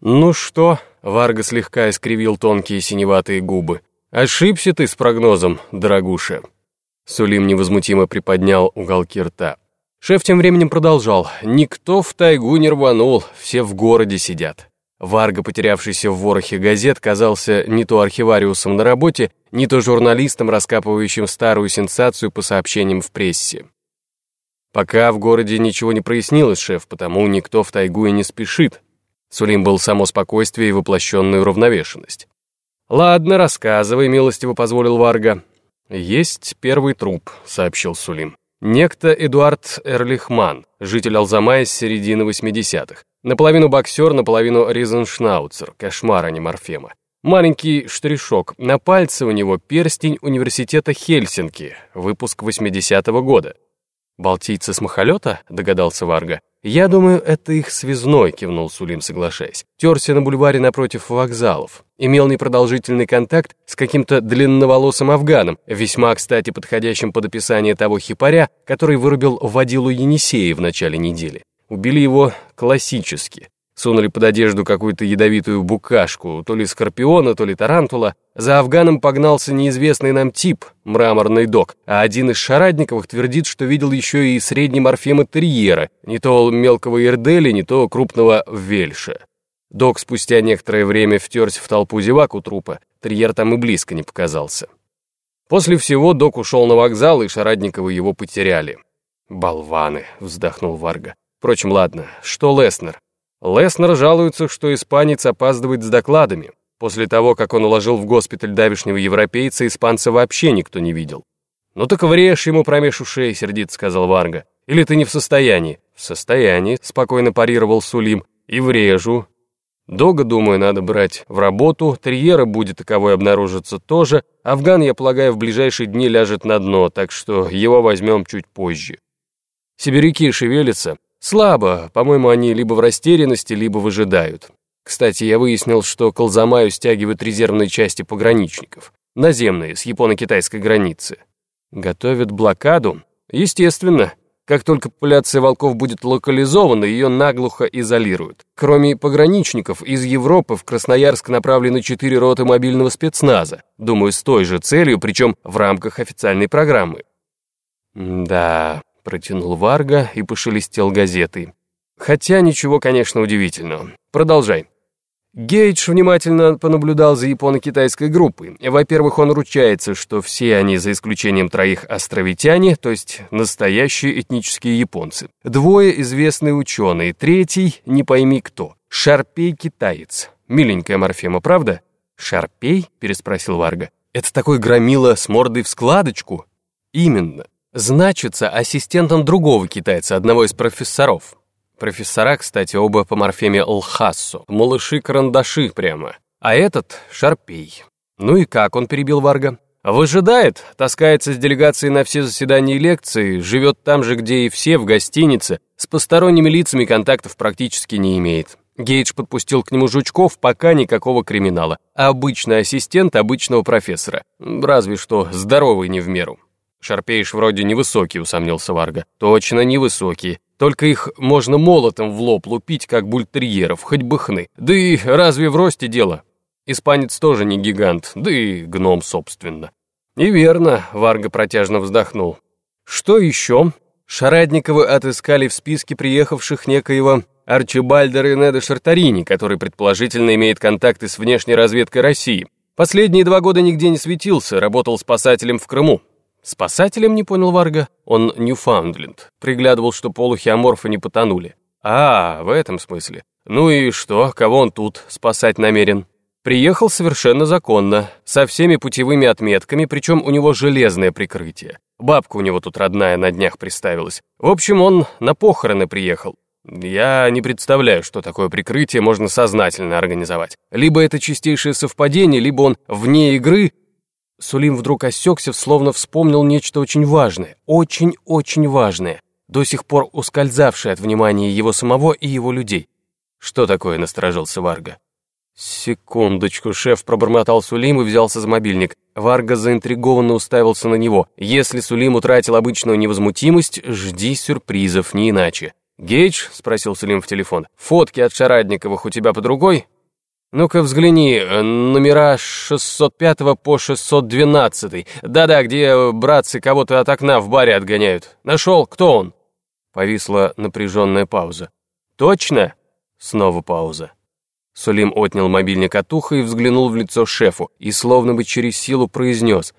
«Ну что?» — Варга слегка искривил тонкие синеватые губы. «Ошибся ты с прогнозом, дорогуша». Сулим невозмутимо приподнял уголки рта. Шеф тем временем продолжал. «Никто в тайгу не рванул, все в городе сидят». Варга, потерявшийся в ворохе газет, казался не то архивариусом на работе, не то журналистом, раскапывающим старую сенсацию по сообщениям в прессе. Пока в городе ничего не прояснилось, шеф, потому никто в тайгу и не спешит. Сулим был само спокойствие и воплощенная уравновешенность. «Ладно, рассказывай», — милостиво позволил Варга. «Есть первый труп», — сообщил Сулим. Некто Эдуард Эрлихман, житель Алзамая с середины 80-х. Наполовину боксер, наполовину ризеншнауцер, кошмар, а не морфема. Маленький штришок. На пальце у него перстень университета Хельсинки, выпуск 80-го года. «Балтийцы с махолета?» — догадался Варга. «Я думаю, это их связной», — кивнул Сулим, соглашаясь. Терся на бульваре напротив вокзалов. Имел непродолжительный контакт с каким-то длинноволосым афганом, весьма, кстати, подходящим под описание того хипаря, который вырубил водилу Енисея в начале недели. Убили его классически. Сунули под одежду какую-то ядовитую букашку, то ли скорпиона, то ли тарантула. За Афганом погнался неизвестный нам тип, мраморный док, а один из Шарадниковых твердит, что видел еще и средний морфема терьера, не то мелкого ирдели, не то крупного вельша. Док спустя некоторое время втерся в толпу зевак у трупа, терьер там и близко не показался. После всего док ушел на вокзал, и Шарадниковы его потеряли. «Болваны», — вздохнул Варга. «Впрочем, ладно, что Леснер?» Леснер жалуется, что испанец опаздывает с докладами. После того, как он уложил в госпиталь давишнего европейца, испанца вообще никто не видел. «Ну так врежь ему промеж ушей», — сердито сказал Варга. «Или ты не в состоянии?» «В состоянии», — спокойно парировал Сулим. «И врежу». Дога, думаю, надо брать в работу, терьера будет таковой обнаружиться тоже, афган, я полагаю, в ближайшие дни ляжет на дно, так что его возьмем чуть позже. Сибиряки шевелятся, Слабо, по-моему, они либо в растерянности, либо выжидают. Кстати, я выяснил, что к Алзамаю стягивают резервные части пограничников. Наземные, с японо-китайской границы. Готовят блокаду? Естественно. Как только популяция волков будет локализована, ее наглухо изолируют. Кроме пограничников, из Европы в Красноярск направлены четыре роты мобильного спецназа. Думаю, с той же целью, причем в рамках официальной программы. Да, Протянул Варга и пошелестел газетой. Хотя ничего, конечно, удивительного. Продолжай. Гейдж внимательно понаблюдал за японо-китайской группой. Во-первых, он ручается, что все они, за исключением троих островитяне, то есть настоящие этнические японцы. Двое известные ученые, третий не пойми кто. Шарпей-китаец. Миленькая морфема, правда? Шарпей? переспросил Варга. Это такой громила с мордой в складочку? Именно значится ассистентом другого китайца, одного из профессоров. Профессора, кстати, оба по морфеме Лхассу, малыши-карандаши прямо. А этот — Шарпей. Ну и как он перебил Варга? Выжидает, таскается с делегацией на все заседания и лекции, живет там же, где и все, в гостинице, с посторонними лицами контактов практически не имеет. Гейдж подпустил к нему жучков, пока никакого криминала. Обычный ассистент обычного профессора. Разве что здоровый не в меру. Шарпеиш вроде невысокий, усомнился Варга. Точно невысокий. Только их можно молотом в лоб лупить, как бультерьеров, хоть бы хны. Да и разве в росте дело? Испанец тоже не гигант, да и гном, собственно. И верно, Варга протяжно вздохнул. Что еще? Шарадниковы отыскали в списке приехавших некоего Арчибальда Рене Шартарини, который предположительно имеет контакты с внешней разведкой России. Последние два года нигде не светился, работал спасателем в Крыму. Спасателем не понял Варга? Он Ньюфаундленд. Приглядывал, что полухи аморфа не потонули. А, в этом смысле. Ну и что, кого он тут спасать намерен? Приехал совершенно законно, со всеми путевыми отметками, причем у него железное прикрытие. Бабка у него тут родная на днях приставилась. В общем, он на похороны приехал. Я не представляю, что такое прикрытие можно сознательно организовать. Либо это чистейшее совпадение, либо он вне игры, Сулим вдруг осекся, словно вспомнил нечто очень важное, очень-очень важное, до сих пор ускользавшее от внимания его самого и его людей. «Что такое?» — насторожился Варга. «Секундочку», — шеф пробормотал Сулим и взялся за мобильник. Варга заинтригованно уставился на него. «Если Сулим утратил обычную невозмутимость, жди сюрпризов, не иначе». «Гейдж?» — спросил Сулим в телефон. «Фотки от Шарадниковых у тебя под рукой?» «Ну-ка взгляни, э, номера с 605 по 612. Да-да, где братцы кого-то от окна в баре отгоняют. Нашел, кто он?» Повисла напряженная пауза. «Точно?» Снова пауза. Сулим отнял мобильник от уха и взглянул в лицо шефу, и словно бы через силу произнес.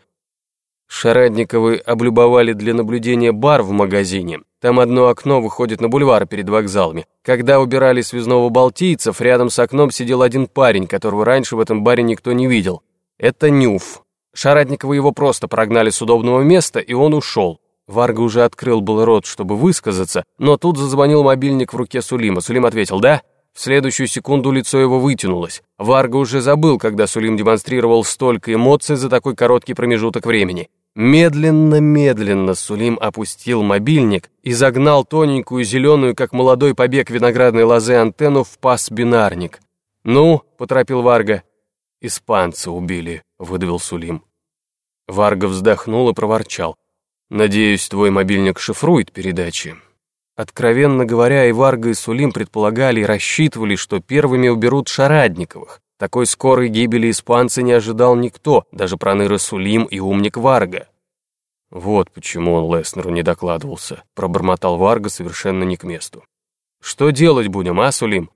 Шарадниковы облюбовали для наблюдения бар в магазине. Там одно окно выходит на бульвар перед вокзалами. Когда убирали связного балтийцев, рядом с окном сидел один парень, которого раньше в этом баре никто не видел. Это Нюф. Шарадникова его просто прогнали с удобного места, и он ушел. Варга уже открыл был рот, чтобы высказаться, но тут зазвонил мобильник в руке Сулима. Сулим ответил «да». В следующую секунду лицо его вытянулось. Варга уже забыл, когда Сулим демонстрировал столько эмоций за такой короткий промежуток времени. Медленно-медленно Сулим опустил мобильник и загнал тоненькую зеленую, как молодой побег виноградной лозы, антенну в пас-бинарник. «Ну», — поторопил Варга. «Испанца убили», — выдавил Сулим. Варга вздохнул и проворчал. «Надеюсь, твой мобильник шифрует передачи». Откровенно говоря, и Варга, и Сулим предполагали и рассчитывали, что первыми уберут Шарадниковых. Такой скорой гибели испанца не ожидал никто, даже проныра Сулим и умник Варга. Вот почему он Леснеру не докладывался, пробормотал Варга совершенно не к месту. Что делать будем, а, Сулим?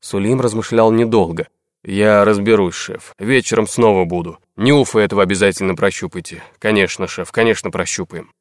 Сулим размышлял недолго. Я разберусь, шеф. Вечером снова буду. Нюфа этого обязательно прощупайте. Конечно, шеф, конечно, прощупаем.